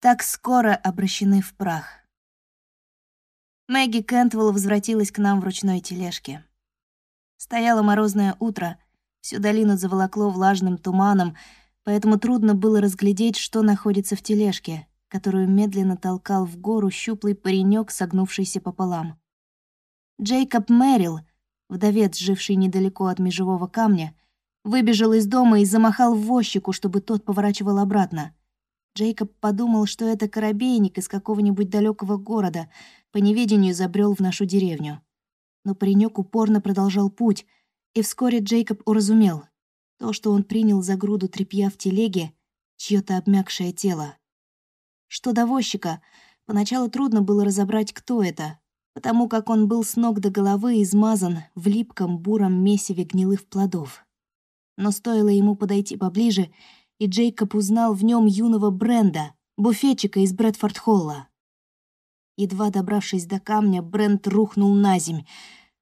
так скоро обращены в прах. Мэгги Кентвелл возвратилась к нам в ручной тележке. Стояло морозное утро, всю долину заволокло влажным туманом, поэтому трудно было разглядеть, что находится в тележке, которую медленно толкал в гору щуплый паренек, согнувшийся пополам. Джейкоб Мэрил, вдовец, живший недалеко от межевого камня, выбежал из дома и замахал в возчику, чтобы тот поворачивал обратно. Джейкоб подумал, что это корабейник из какого-нибудь далекого города, по неведению забрел в нашу деревню. Но паренек упорно продолжал путь, и вскоре Джейкоб уразумел. То, что он принял за груду тряпья в телеге, чье то обмякшее тело. Что до возчика, поначалу трудно было разобрать, кто это, потому как он был с ног до головы измазан в липком буром месиве гнилых плодов. Но стоило ему подойти поближе, и Джейкоб узнал в нем юного Бренда, буфетчика из Брэдфорд-Холла. Едва добравшись до камня, Брент рухнул на земь.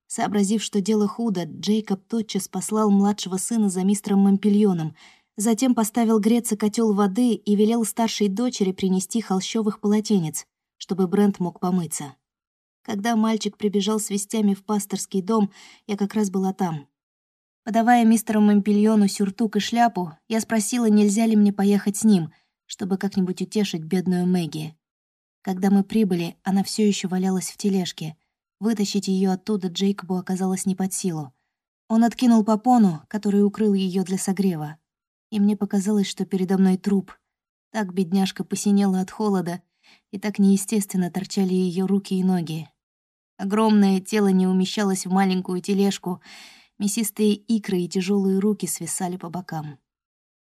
Сообразив, что дело худо, Джейкоб тотчас послал младшего сына за мистером Мампельоном — Затем поставил греться котел воды и велел старшей дочери принести холщовых полотенец, чтобы Брент мог помыться. Когда мальчик прибежал с вестями в пасторский дом, я как раз была там. Подавая мистеру Мампельону сюртук и шляпу, я спросила, нельзя ли мне поехать с ним, чтобы как-нибудь утешить бедную Мэгги. Когда мы прибыли, она все еще валялась в тележке. Вытащить ее оттуда Джейкобу оказалось не под силу. Он откинул попону, который укрыл ее для согрева и мне показалось, что передо мной труп. Так бедняжка посинела от холода, и так неестественно торчали ее руки и ноги. Огромное тело не умещалось в маленькую тележку, мясистые икры и тяжелые руки свисали по бокам.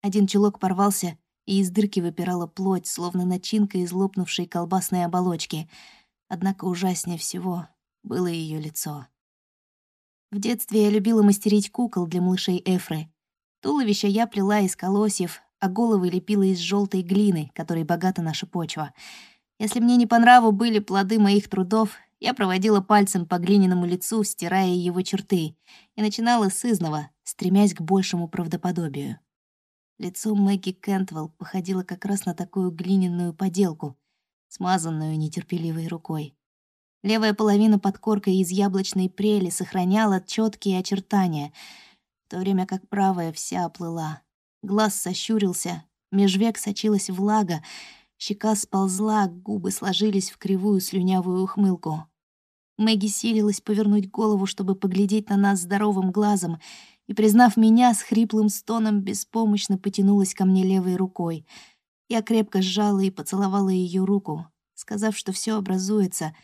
Один чулок порвался, и из дырки выпирала плоть, словно начинка из лопнувшей колбасной оболочки. Однако ужаснее всего было ее лицо. В детстве я любила мастерить кукол для малышей Эфры, Туловище я плела из колосьев, а головы лепила из желтой глины, которой богата наша почва. Если мне не по нраву были плоды моих трудов, я проводила пальцем по глиняному лицу, стирая его черты, и начинала с изного, стремясь к большему правдоподобию. Лицо Мэгги Кентвелл походило как раз на такую глиняную поделку, смазанную нетерпеливой рукой. Левая половина подкорка из яблочной прели сохраняла четкие очертания — в то время как правая вся оплыла. Глаз сощурился, меж век сочилась влага, щека сползла, губы сложились в кривую слюнявую ухмылку. Мэгги силилась повернуть голову, чтобы поглядеть на нас здоровым глазом, и, признав меня, с хриплым стоном беспомощно потянулась ко мне левой рукой. Я крепко сжала и поцеловала ее руку, сказав, что все образуется,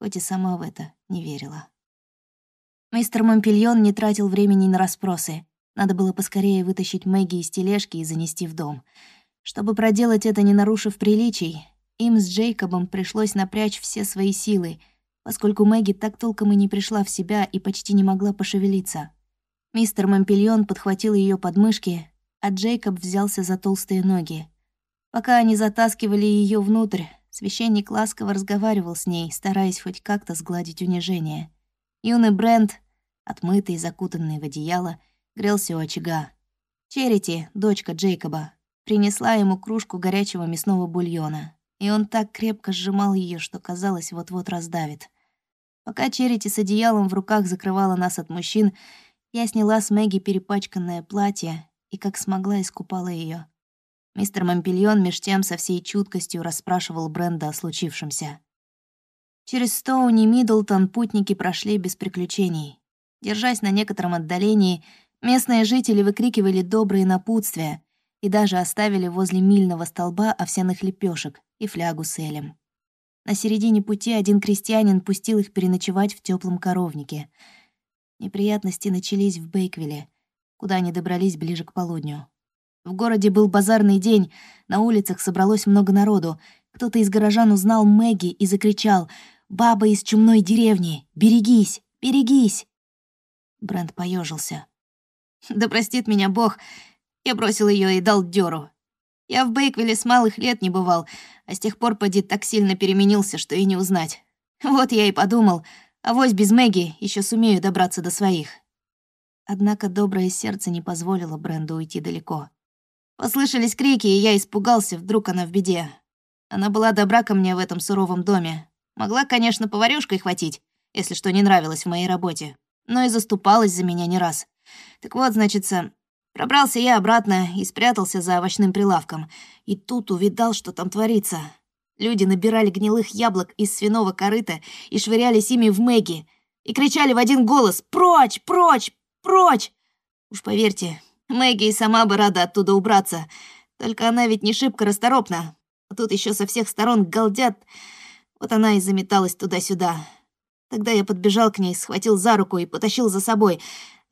хоть и сама в это не верила. Мистер Момпельон не тратил времени на расспросы. Надо было поскорее вытащить Мэгги из тележки и занести в дом. Чтобы проделать это, не нарушив приличий, им с Джейкобом пришлось напрячь все свои силы, поскольку Мэгги так толком и не пришла в себя и почти не могла пошевелиться. Мистер Момпельон подхватил ее подмышки, а Джейкоб взялся за толстые ноги. Пока они затаскивали ее внутрь, священник ласково разговаривал с ней, стараясь хоть как-то сгладить унижение. Юный Брент, отмытый и закутанный в одеяло, грелся у очага. Черити, дочка Джейкоба, принесла ему кружку горячего мясного бульона, и он так крепко сжимал ее, что казалось, вот-вот раздавит. Пока Черити с одеялом в руках закрывала нас от мужчин, я сняла с Мэгги перепачканное платье и как смогла искупала ее. Мистер Мампельон меж тем со всей чуткостью расспрашивал Бренда о случившемся. Через Стоуни Миддлтон путники прошли без приключений. Держась на некотором отдалении, местные жители выкрикивали добрые напутствия и даже оставили возле мильного столба овсяных лепешек и флягу с элем. На середине пути один крестьянин пустил их переночевать в теплом коровнике. Неприятности начались в Бейквилле, куда они добрались ближе к полудню. В городе был базарный день, на улицах собралось много народу. Кто-то из горожан узнал Мэгги и закричал «Баба из чумной деревни! Берегись! Берегись!» Брент поежился. «Да простит меня Бог, я бросил ее и дал дёру. Я в Бейквилле с малых лет не бывал, а с тех пор поди так сильно переменился, что и не узнать. Вот я и подумал, а вось без Мэгги еще сумею добраться до своих». Однако доброе сердце не позволило Бренду уйти далеко. Послышались крики, и я испугался, вдруг она в беде. Она была добра ко мне в этом суровом доме. Могла, конечно, поварёшкой хватить, если что не нравилось в моей работе, но и заступалась за меня не раз. Так вот, значится, пробрался я обратно и спрятался за овощным прилавком. И тут увидал, что там творится. Люди набирали гнилых яблок из свиного корыта и швырялись ими в Мэгги. И кричали в один голос «Прочь! Прочь! Прочь!» Уж поверьте, Мэгги и сама бы рада оттуда убраться. Только она ведь не шибко расторопна. А тут еще со всех сторон галдят. Вот она и заметалась туда-сюда. Тогда я подбежал к ней, схватил за руку и потащил за собой.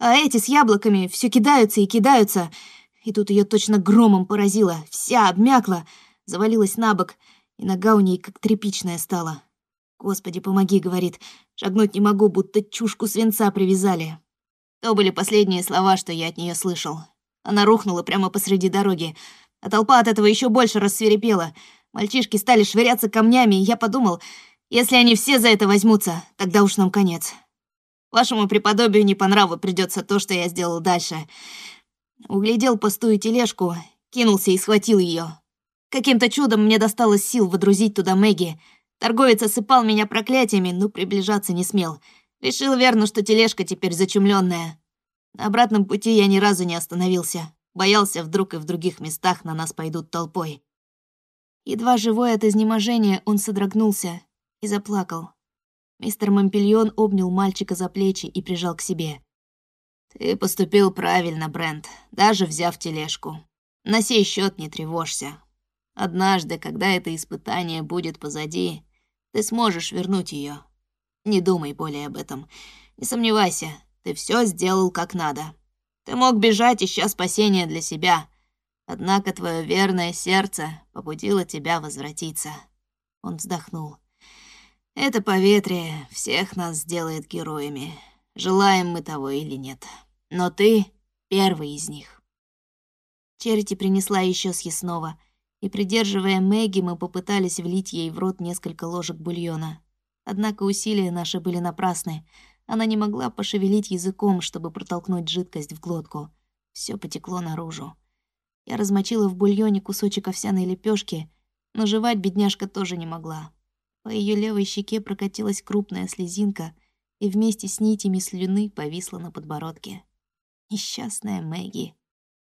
А эти с яблоками все кидаются и кидаются. И тут ее точно громом поразило. Вся обмякла, завалилась на бок, и нога у ней как тряпичная стала. «Господи, помоги», — говорит. «Шагнуть не могу, будто чушку свинца привязали». То были последние слова, что я от нее слышал. Она рухнула прямо посреди дороги, а толпа от этого еще больше рассверепела. Мальчишки стали швыряться камнями, и я подумал, если они все за это возьмутся, тогда уж нам конец. Вашему преподобию не по нраву придется то, что я сделал дальше. Углядел пустую тележку, кинулся и схватил ее. Каким-то чудом мне досталось сил водрузить туда Мэгги. Торговец осыпал меня проклятиями, но приближаться не смел. Решил верно, что тележка теперь зачумленная. На обратном пути я ни разу не остановился. Боялся, вдруг и в других местах на нас пойдут толпой. Едва живой от изнеможения, он содрогнулся и заплакал. Мистер Мампельон обнял мальчика за плечи и прижал к себе. «Ты поступил правильно, Брент, даже взяв тележку. На сей счет не тревожься. Однажды, когда это испытание будет позади, ты сможешь вернуть ее. Не думай более об этом. Не сомневайся, ты все сделал как надо. Ты мог бежать, ища спасения для себя. Однако твое верное сердце побудило тебя возвратиться». Он вздохнул. Это поветрие всех нас сделает героями, желаем мы того или нет. Но ты первый из них. Черити принесла еще съестного, и, придерживая Мэгги, мы попытались влить ей в рот несколько ложек бульона. Однако усилия наши были напрасны. Она не могла пошевелить языком, чтобы протолкнуть жидкость в глотку. Все потекло наружу. Я размочила в бульоне кусочек овсяной лепешки, но жевать бедняжка тоже не могла. По ее левой щеке прокатилась крупная слезинка и вместе с нитями слюны повисла на подбородке. Несчастная Мэгги.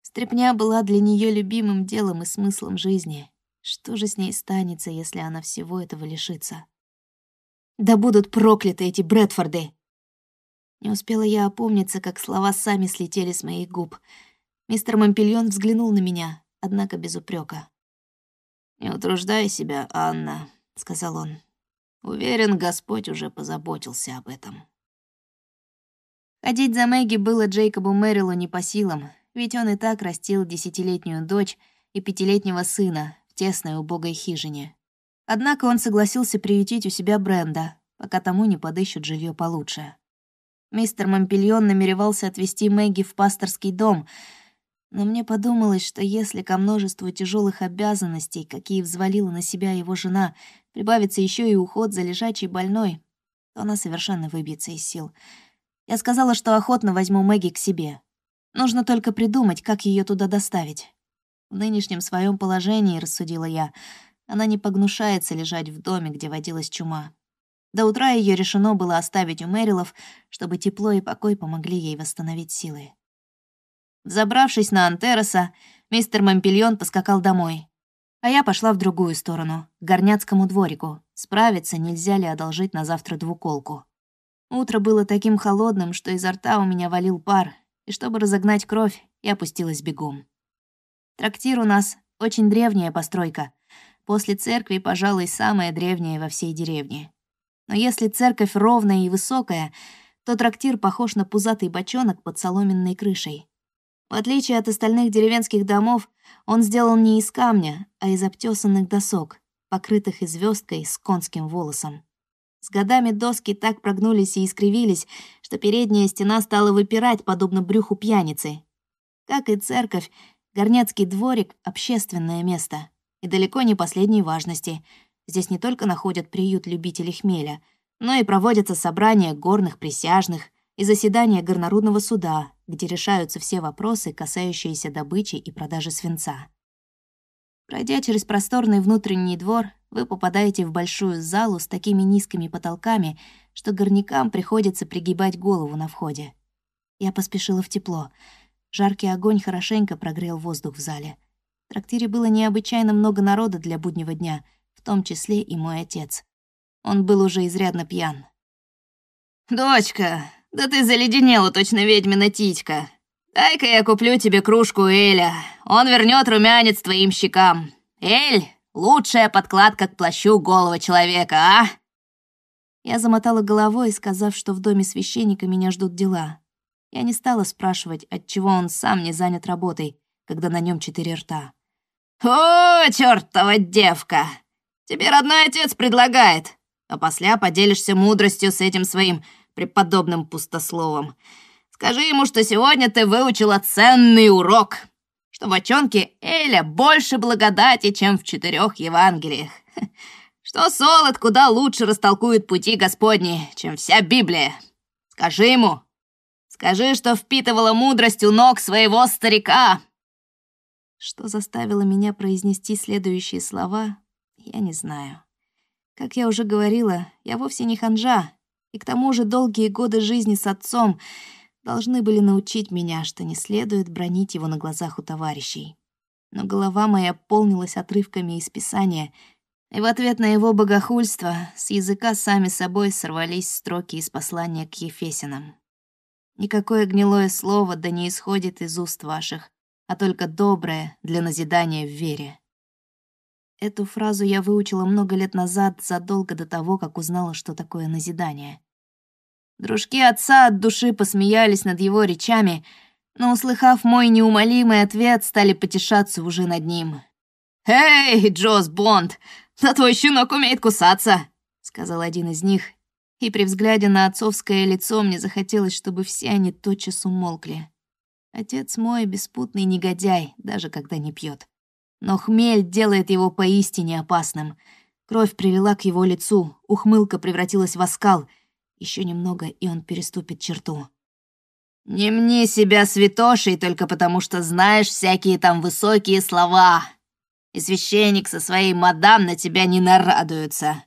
Стрепня была для нее любимым делом и смыслом жизни. Что же с ней станется, если она всего этого лишится? Да будут прокляты эти Брэдфорды! Не успела я опомниться, как слова сами слетели с моих губ. Мистер Мампельон взглянул на меня, однако без упрека. «Не утруждай себя, Анна», — сказал он. «Уверен, Господь уже позаботился об этом». Ходить за Мэгги было Джейкобу Мэрилу не по силам, ведь он и так растил десятилетнюю дочь и пятилетнего сына в тесной убогой хижине. Однако он согласился приютить у себя Бренда, пока тому не подыщут жилье получше. Мистер Мампельон намеревался отвезти Мэгги в пасторский дом — но мне подумалось, что если ко множеству тяжелых обязанностей, какие взвалила на себя его жена, прибавится еще и уход за лежачей больной, то она совершенно выбьется из сил. Я сказала, что охотно возьму Мэгги к себе. Нужно только придумать, как ее туда доставить. В нынешнем своем положении, рассудила я, она не погнушается лежать в доме, где водилась чума. До утра ее решено было оставить у Мэрилов, чтобы тепло и покой помогли ей восстановить силы. Забравшись на Антероса, мистер Мампельон поскакал домой. А я пошла в другую сторону, к горняцкому дворику, справиться, нельзя ли одолжить на завтра двуколку. Утро было таким холодным, что изо рта у меня валил пар, и чтобы разогнать кровь, я опустилась бегом. Трактир у нас очень древняя постройка. После церкви, пожалуй, самая древняя во всей деревне. Но если церковь ровная и высокая, то трактир похож на пузатый бочонок под соломенной крышей. В отличие от остальных деревенских домов, он сделан не из камня, а из обтесанных досок, покрытых известкой с конским волосом. С годами доски так прогнулись и искривились, что передняя стена стала выпирать, подобно брюху пьяницы. Как и церковь, Горняцкий дворик — общественное место. И далеко не последней важности. Здесь не только находят приют любителей хмеля, но и проводятся собрания горных присяжных и заседания горнорудного суда, где решаются все вопросы, касающиеся добычи и продажи свинца. Пройдя через просторный внутренний двор, вы попадаете в большую залу с такими низкими потолками, что горнякам приходится пригибать голову на входе. Я поспешила в тепло. Жаркий огонь хорошенько прогрел воздух в зале. В трактире было необычайно много народа для буднего дня, в том числе и мой отец. Он был уже изрядно пьян. «Дочка, да ты заледенела точно ведьмина титька. Дай-ка я куплю тебе кружку Эля. Он вернет румянец твоим щекам. Эль, лучшая подкладка к плащу голого человека, а?» Я замотала головой, сказав, что в доме священника меня ждут дела. Я не стала спрашивать, отчего он сам не занят работой, когда на нем четыре рта. «О, чертова девка! Тебе родной отец предлагает, а после поделишься мудростью с этим своим преподобным пустословом. Скажи ему, что сегодня ты выучила ценный урок, что в очонке Эля больше благодати, чем в четырех Евангелиях, что солод куда лучше растолкует пути Господни, чем вся Библия. Скажи ему, скажи, что впитывала мудрость у ног своего старика». Что заставило меня произнести следующие слова, я не знаю. Как я уже говорила, я вовсе не ханжа, и к тому же долгие годы жизни с отцом должны были научить меня, что не следует бронить его на глазах у товарищей. Но голова моя полнилась отрывками из Писания, и в ответ на его богохульство с языка сами собой сорвались строки из послания к Ефесинам. «Никакое гнилое слово да не исходит из уст ваших, а только доброе для назидания в вере». Эту фразу я выучила много лет назад, задолго до того, как узнала, что такое назидание. Дружки отца от души посмеялись над его речами, но, услыхав мой неумолимый ответ, стали потешаться уже над ним. «Эй, Джоз Бонд, да твой щенок умеет кусаться!» — сказал один из них, и при взгляде на отцовское лицо мне захотелось, чтобы все они тотчас умолкли. Отец мой беспутный негодяй, даже когда не пьет. Но хмель делает его поистине опасным. Кровь привела к его лицу, ухмылка превратилась в оскал. Еще немного, и он переступит черту. «Не мне себя святошей только потому, что знаешь всякие там высокие слова. И священник со своей мадам на тебя не нарадуется».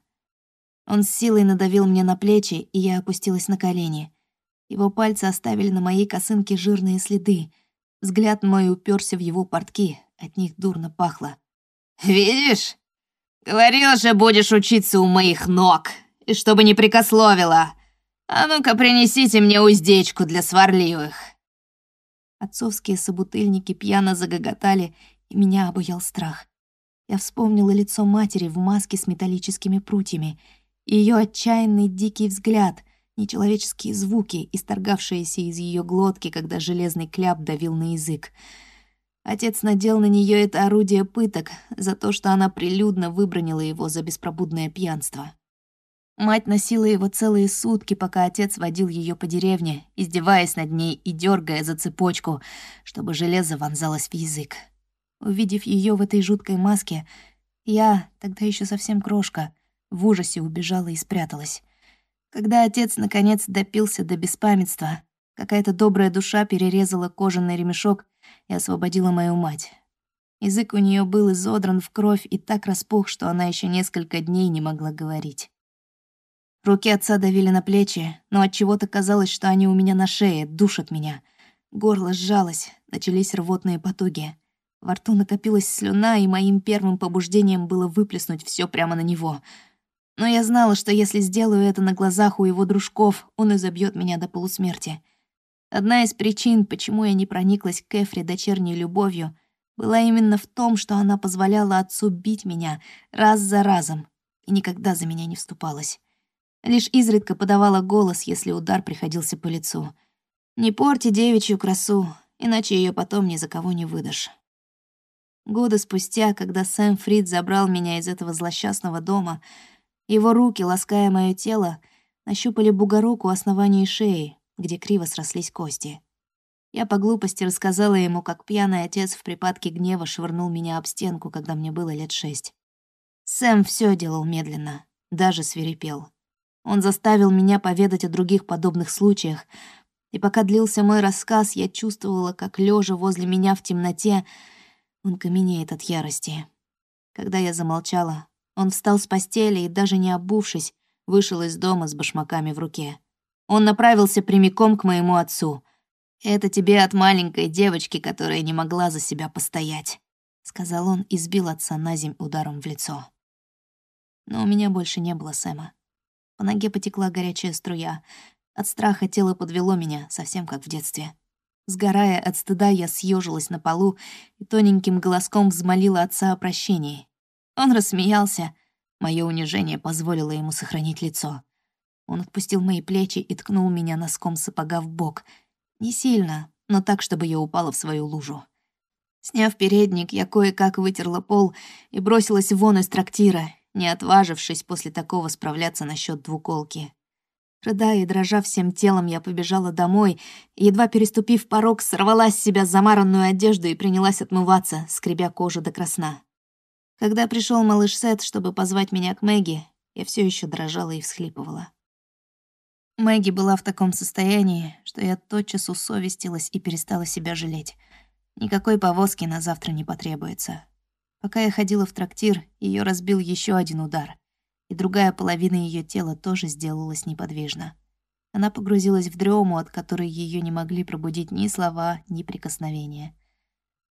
Он с силой надавил мне на плечи, и я опустилась на колени. Его пальцы оставили на моей косынке жирные следы. Взгляд мой уперся в его портки, от них дурно пахло. «Видишь? Говорил же, будешь учиться у моих ног. И чтобы не прикословила. А ну-ка, принесите мне уздечку для сварливых». Отцовские собутыльники пьяно загоготали, и меня обуял страх. Я вспомнила лицо матери в маске с металлическими прутьями, ее отчаянный дикий взгляд, нечеловеческие звуки, исторгавшиеся из ее глотки, когда железный кляп давил на язык — Отец надел на нее это орудие пыток за то, что она прилюдно выбронила его за беспробудное пьянство. Мать носила его целые сутки, пока отец водил ее по деревне, издеваясь над ней и дергая за цепочку, чтобы железо вонзалось в язык. Увидев ее в этой жуткой маске, я, тогда еще совсем крошка, в ужасе убежала и спряталась. Когда отец наконец допился до беспамятства, какая-то добрая душа перерезала кожаный ремешок и освободила мою мать. Язык у нее был изодран в кровь и так распух, что она еще несколько дней не могла говорить. Руки отца давили на плечи, но от чего то казалось, что они у меня на шее, душат меня. Горло сжалось, начались рвотные потуги. Во рту накопилась слюна, и моим первым побуждением было выплеснуть все прямо на него. Но я знала, что если сделаю это на глазах у его дружков, он изобьет меня до полусмерти. Одна из причин, почему я не прониклась к Эфри дочерней любовью, была именно в том, что она позволяла отцу бить меня раз за разом и никогда за меня не вступалась. Лишь изредка подавала голос, если удар приходился по лицу. «Не порти девичью красу, иначе ее потом ни за кого не выдашь». Годы спустя, когда Сэм Фрид забрал меня из этого злосчастного дома, его руки, лаская мое тело, нащупали бугорок у основания шеи, где криво срослись кости. Я по глупости рассказала ему, как пьяный отец в припадке гнева швырнул меня об стенку, когда мне было лет шесть. Сэм все делал медленно, даже свирепел. Он заставил меня поведать о других подобных случаях, и пока длился мой рассказ, я чувствовала, как, лежа возле меня в темноте, он каменеет от ярости. Когда я замолчала, Он встал с постели и, даже не обувшись, вышел из дома с башмаками в руке. Он направился прямиком к моему отцу. «Это тебе от маленькой девочки, которая не могла за себя постоять», — сказал он и сбил отца на ударом в лицо. Но у меня больше не было Сэма. По ноге потекла горячая струя. От страха тело подвело меня, совсем как в детстве. Сгорая от стыда, я съежилась на полу и тоненьким голоском взмолила отца о прощении. Он рассмеялся. Мое унижение позволило ему сохранить лицо. Он отпустил мои плечи и ткнул меня носком сапога в бок. Не сильно, но так, чтобы я упала в свою лужу. Сняв передник, я кое-как вытерла пол и бросилась вон из трактира, не отважившись после такого справляться насчет двуколки. Рыдая и дрожа всем телом, я побежала домой, едва переступив порог, сорвала с себя замаранную одежду и принялась отмываться, скребя кожу до красна. Когда пришел малыш Сет, чтобы позвать меня к Мэгги, я все еще дрожала и всхлипывала. Мэгги была в таком состоянии, что я тотчас усовестилась и перестала себя жалеть. Никакой повозки на завтра не потребуется. Пока я ходила в трактир, ее разбил еще один удар, и другая половина ее тела тоже сделалась неподвижна. Она погрузилась в дрему, от которой ее не могли пробудить ни слова, ни прикосновения.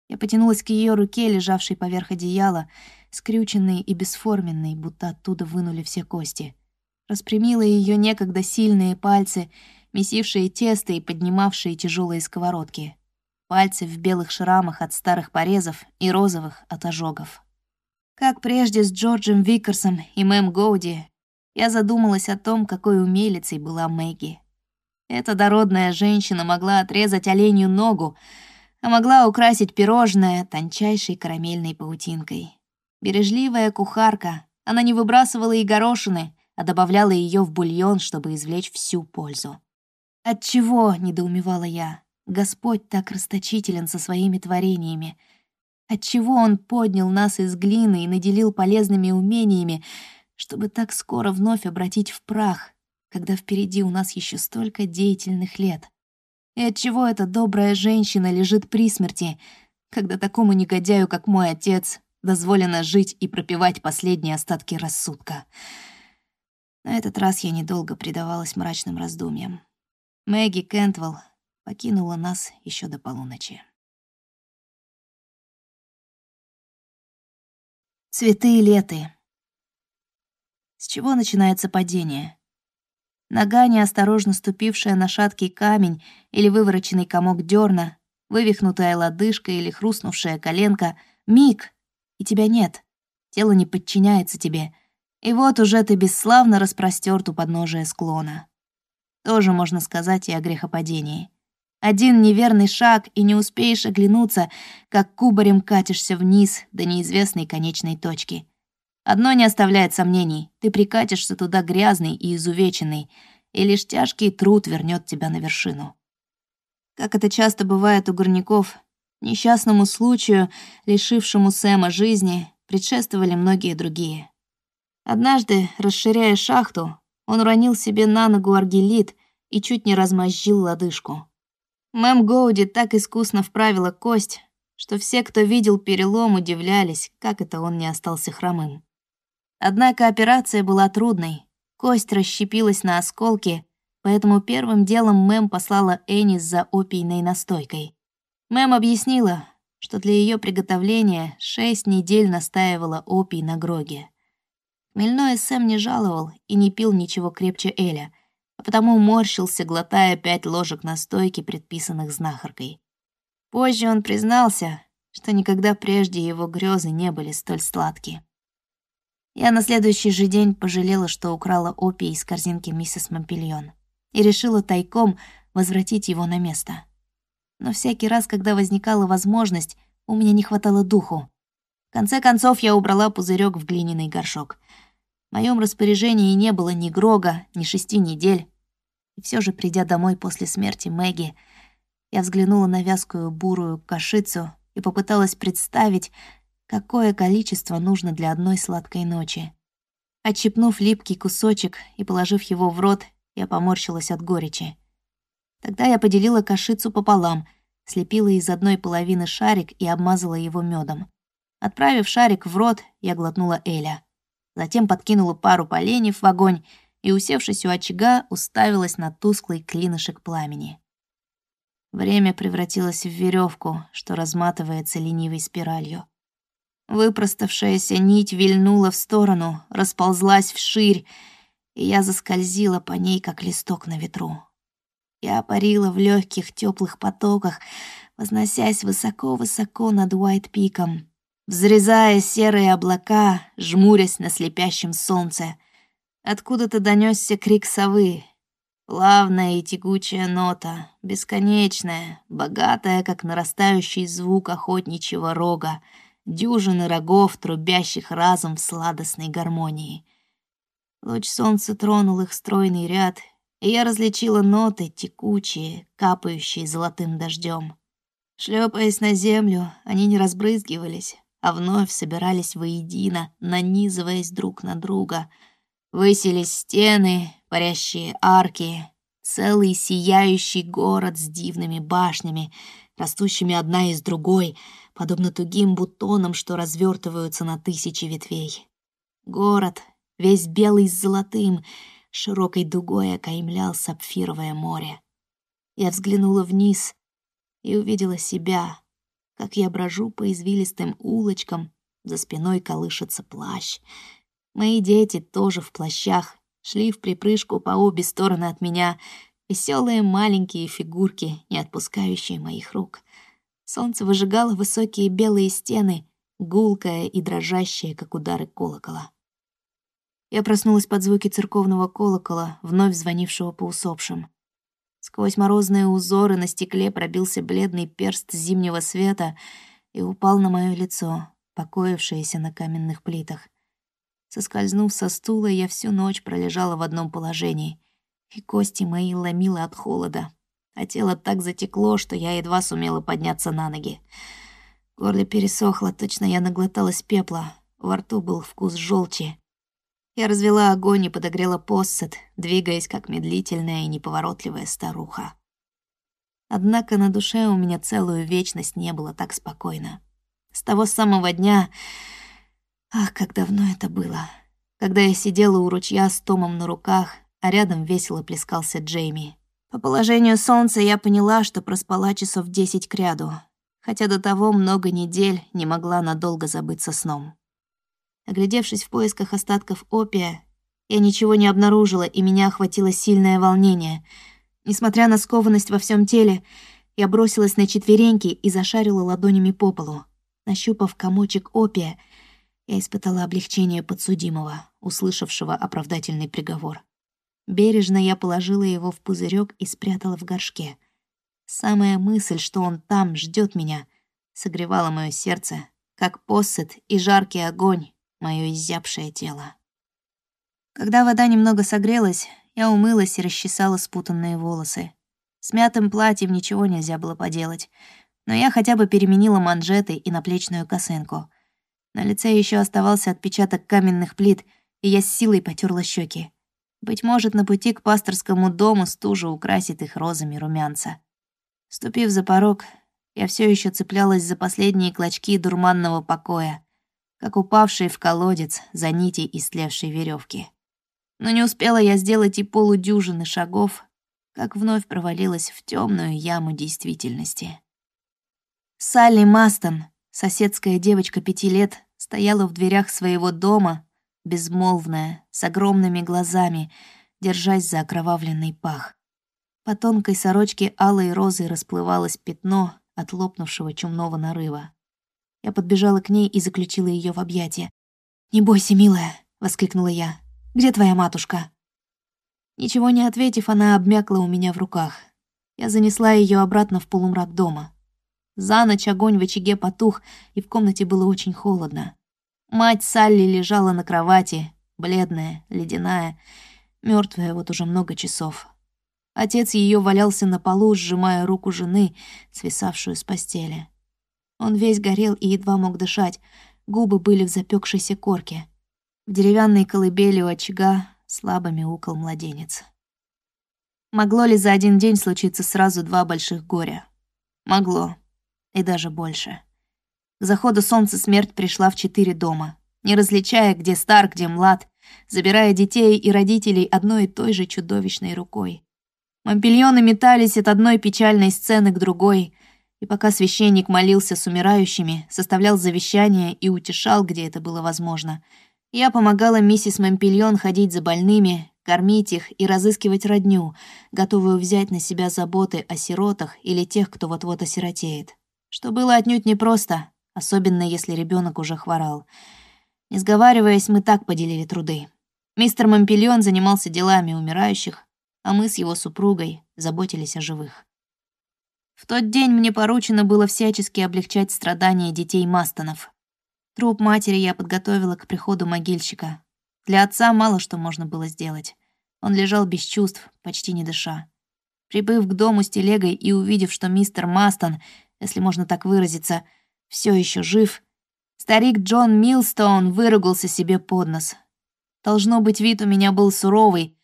Я потянулась к ее руке, лежавшей поверх одеяла, скрюченной и бесформенной, будто оттуда вынули все кости — распрямила ее некогда сильные пальцы, месившие тесто и поднимавшие тяжелые сковородки. Пальцы в белых шрамах от старых порезов и розовых от ожогов. Как прежде с Джорджем Викерсом и Мэм Гоуди, я задумалась о том, какой умелицей была Мэгги. Эта дородная женщина могла отрезать оленью ногу, а могла украсить пирожное тончайшей карамельной паутинкой. Бережливая кухарка, она не выбрасывала и горошины, а добавляла ее в бульон, чтобы извлечь всю пользу. «Отчего?» — недоумевала я. «Господь так расточителен со своими творениями. Отчего Он поднял нас из глины и наделил полезными умениями, чтобы так скоро вновь обратить в прах, когда впереди у нас еще столько деятельных лет? И отчего эта добрая женщина лежит при смерти, когда такому негодяю, как мой отец, дозволено жить и пропивать последние остатки рассудка?» На этот раз я недолго предавалась мрачным раздумьям. Мэгги Кентвелл покинула нас еще до полуночи. Цветы леты. С чего начинается падение? Нога, неосторожно ступившая на шаткий камень или вывороченный комок дерна, вывихнутая лодыжка или хрустнувшая коленка — миг, и тебя нет. Тело не подчиняется тебе — и вот уже ты бесславно распростёрт у подножия склона. Тоже можно сказать и о грехопадении. Один неверный шаг, и не успеешь оглянуться, как кубарем катишься вниз до неизвестной конечной точки. Одно не оставляет сомнений — ты прикатишься туда грязный и изувеченный, и лишь тяжкий труд вернет тебя на вершину. Как это часто бывает у горняков, несчастному случаю, лишившему Сэма жизни, предшествовали многие другие — Однажды, расширяя шахту, он уронил себе на ногу аргелит и чуть не размозжил лодыжку. Мэм Гоуди так искусно вправила кость, что все, кто видел перелом, удивлялись, как это он не остался хромым. Однако операция была трудной. Кость расщепилась на осколки, поэтому первым делом Мэм послала Энис за опийной настойкой. Мэм объяснила, что для ее приготовления шесть недель настаивала опий на Гроге. Хмельной Сэм не жаловал и не пил ничего крепче Эля, а потому морщился, глотая пять ложек настойки, предписанных знахаркой. Позже он признался, что никогда прежде его грезы не были столь сладкие. Я на следующий же день пожалела, что украла опий из корзинки миссис Мампельон и решила тайком возвратить его на место. Но всякий раз, когда возникала возможность, у меня не хватало духу. В конце концов, я убрала пузырек в глиняный горшок. В моем распоряжении не было ни Грога, ни шести недель. И все же, придя домой после смерти Мэгги, я взглянула на вязкую бурую кашицу и попыталась представить, какое количество нужно для одной сладкой ночи. Отщипнув липкий кусочек и положив его в рот, я поморщилась от горечи. Тогда я поделила кашицу пополам, слепила из одной половины шарик и обмазала его медом. Отправив шарик в рот, я глотнула Эля. Затем подкинула пару поленьев в огонь и, усевшись у очага, уставилась на тусклый клинышек пламени. Время превратилось в веревку, что разматывается ленивой спиралью. Выпроставшаяся нить вильнула в сторону, расползлась вширь, и я заскользила по ней, как листок на ветру. Я парила в легких теплых потоках, возносясь высоко-высоко над Уайт-Пиком, взрезая серые облака, жмурясь на слепящем солнце. Откуда-то донесся крик совы. Плавная и тягучая нота, бесконечная, богатая, как нарастающий звук охотничьего рога, дюжины рогов, трубящих разом в сладостной гармонии. Луч солнца тронул их стройный ряд, и я различила ноты, текучие, капающие золотым дождем. Шлепаясь на землю, они не разбрызгивались, а вновь собирались воедино, нанизываясь друг на друга. Высились стены, парящие арки, целый сияющий город с дивными башнями, растущими одна из другой, подобно тугим бутонам, что развертываются на тысячи ветвей. Город, весь белый с золотым, широкой дугой окаймлял сапфировое море. Я взглянула вниз и увидела себя, как я брожу по извилистым улочкам, за спиной колышется плащ. Мои дети тоже в плащах, шли в припрыжку по обе стороны от меня, веселые маленькие фигурки, не отпускающие моих рук. Солнце выжигало высокие белые стены, гулкое и дрожащее, как удары колокола. Я проснулась под звуки церковного колокола, вновь звонившего по усопшим. Сквозь морозные узоры на стекле пробился бледный перст зимнего света и упал на мое лицо, покоившееся на каменных плитах. Соскользнув со стула, я всю ночь пролежала в одном положении, и кости мои ломило от холода, а тело так затекло, что я едва сумела подняться на ноги. Горле пересохло, точно я наглоталась пепла, во рту был вкус желчи, я развела огонь и подогрела посад, двигаясь как медлительная и неповоротливая старуха. Однако на душе у меня целую вечность не было так спокойно. С того самого дня... Ах, как давно это было. Когда я сидела у ручья с Томом на руках, а рядом весело плескался Джейми. По положению солнца я поняла, что проспала часов десять кряду, хотя до того много недель не могла надолго забыться сном. Оглядевшись в поисках остатков опия, я ничего не обнаружила, и меня охватило сильное волнение. Несмотря на скованность во всем теле, я бросилась на четвереньки и зашарила ладонями по полу. Нащупав комочек опия, я испытала облегчение подсудимого, услышавшего оправдательный приговор. Бережно я положила его в пузырек и спрятала в горшке. Самая мысль, что он там ждет меня, согревала мое сердце, как посыт и жаркий огонь, мое изябшее тело. Когда вода немного согрелась, я умылась и расчесала спутанные волосы. С мятым платьем ничего нельзя было поделать, но я хотя бы переменила манжеты и наплечную косынку. На лице еще оставался отпечаток каменных плит, и я с силой потерла щеки. Быть может, на пути к пасторскому дому стужа украсит их розами румянца. Ступив за порог, я все еще цеплялась за последние клочки дурманного покоя, как упавший в колодец за нити истлевшей веревки. Но не успела я сделать и полудюжины шагов, как вновь провалилась в темную яму действительности. Салли Мастон, соседская девочка пяти лет, стояла в дверях своего дома, безмолвная, с огромными глазами, держась за окровавленный пах. По тонкой сорочке алой розы расплывалось пятно от лопнувшего чумного нарыва. Я подбежала к ней и заключила ее в объятия. «Не бойся, милая!» — воскликнула я. «Где твоя матушка?» Ничего не ответив, она обмякла у меня в руках. Я занесла ее обратно в полумрак дома. За ночь огонь в очаге потух, и в комнате было очень холодно. Мать Салли лежала на кровати, бледная, ледяная, мертвая вот уже много часов. Отец ее валялся на полу, сжимая руку жены, свисавшую с постели. Он весь горел и едва мог дышать, губы были в запекшейся корке. В деревянной колыбели у очага слабо мяукал младенец. Могло ли за один день случиться сразу два больших горя? Могло. И даже больше. К заходу солнца смерть пришла в четыре дома. не различая, где стар, где млад, забирая детей и родителей одной и той же чудовищной рукой. Мампельоны метались от одной печальной сцены к другой, и пока священник молился с умирающими, составлял завещание и утешал, где это было возможно, я помогала миссис Мампельон ходить за больными, кормить их и разыскивать родню, готовую взять на себя заботы о сиротах или тех, кто вот-вот осиротеет. Что было отнюдь непросто, особенно если ребенок уже хворал. Не сговариваясь, мы так поделили труды. Мистер Мампельон занимался делами умирающих, а мы с его супругой заботились о живых. В тот день мне поручено было всячески облегчать страдания детей Мастонов. Труп матери я подготовила к приходу могильщика. Для отца мало что можно было сделать. Он лежал без чувств, почти не дыша. Прибыв к дому с телегой и увидев, что мистер Мастон, если можно так выразиться, все еще жив, старик Джон Милстоун выругался себе под нос. Должно быть, вид у меня был суровый,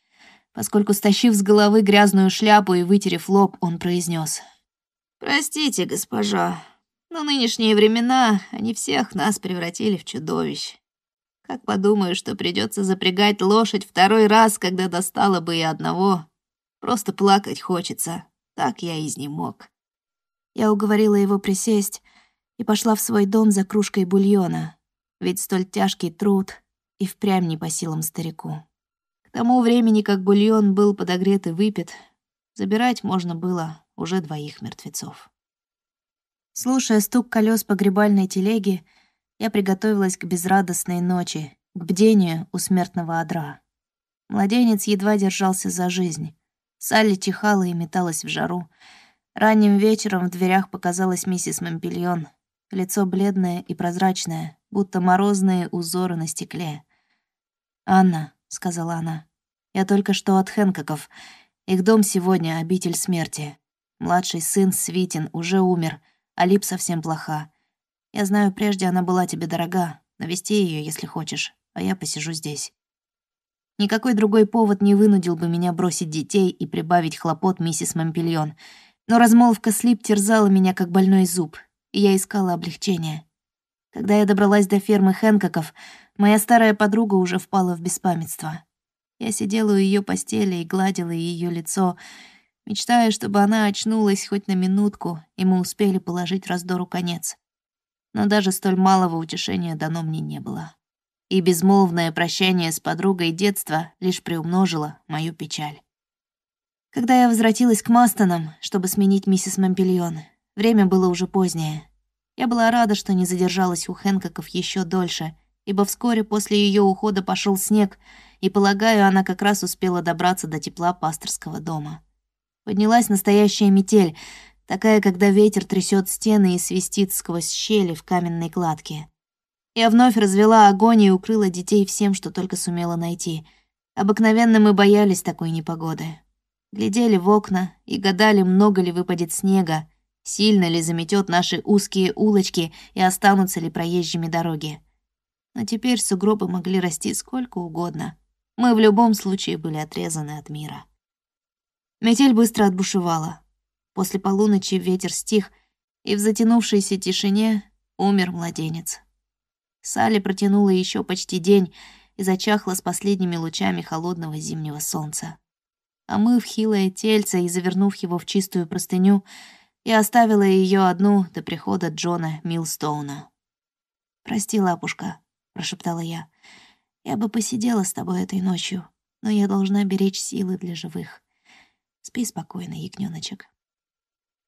поскольку, стащив с головы грязную шляпу и вытерев лоб, он произнес: «Простите, госпожа, но нынешние времена, они всех нас превратили в чудовищ. Как подумаю, что придется запрягать лошадь второй раз, когда достало бы и одного. Просто плакать хочется. Так я изнемог». Я уговорила его присесть и пошла в свой дом за кружкой бульона, ведь столь тяжкий труд и впрямь не по силам старику. К тому времени, как бульон был подогрет и выпит, забирать можно было уже двоих мертвецов. Слушая стук колес погребальной телеги, я приготовилась к безрадостной ночи, к бдению у смертного одра. Младенец едва держался за жизнь. Салли чихала и металась в жару. Ранним вечером в дверях показалась миссис Мампельон, лицо бледное и прозрачное, будто морозные узоры на стекле. «Анна», — сказала она. «Я только что от Хэнкоков. Их дом сегодня — обитель смерти. Младший сын Свитин уже умер, а Лип совсем плоха. Я знаю, прежде она была тебе дорога. Навести ее, если хочешь, а я посижу здесь». Никакой другой повод не вынудил бы меня бросить детей и прибавить хлопот миссис Мампельон. Но размолвка с Лип терзала меня, как больной зуб, и я искала облегчения. Когда я добралась до фермы Хэнкоков, Моя старая подруга уже впала в беспамятство. Я сидела у ее постели и гладила ее лицо, мечтая, чтобы она очнулась хоть на минутку, и мы успели положить раздору конец. Но даже столь малого утешения дано мне не было. И безмолвное прощание с подругой детства лишь приумножило мою печаль. Когда я возвратилась к Мастонам, чтобы сменить миссис Мампельон, время было уже позднее. Я была рада, что не задержалась у Хэнкоков еще дольше — ибо вскоре после ее ухода пошел снег, и, полагаю, она как раз успела добраться до тепла пасторского дома. Поднялась настоящая метель, такая, когда ветер трясет стены и свистит сквозь щели в каменной кладке. Я вновь развела огонь и укрыла детей всем, что только сумела найти. Обыкновенно мы боялись такой непогоды. Глядели в окна и гадали, много ли выпадет снега, сильно ли заметет наши узкие улочки и останутся ли проезжими дороги. Но теперь сугробы могли расти сколько угодно. Мы в любом случае были отрезаны от мира. Метель быстро отбушевала. После полуночи ветер стих, и в затянувшейся тишине умер младенец. Салли протянула еще почти день и зачахла с последними лучами холодного зимнего солнца. А мы в хилое тельце и завернув его в чистую простыню, я оставила ее одну до прихода Джона Милстоуна. «Прости, лапушка», — прошептала я. «Я бы посидела с тобой этой ночью, но я должна беречь силы для живых. Спи спокойно, ягнёночек».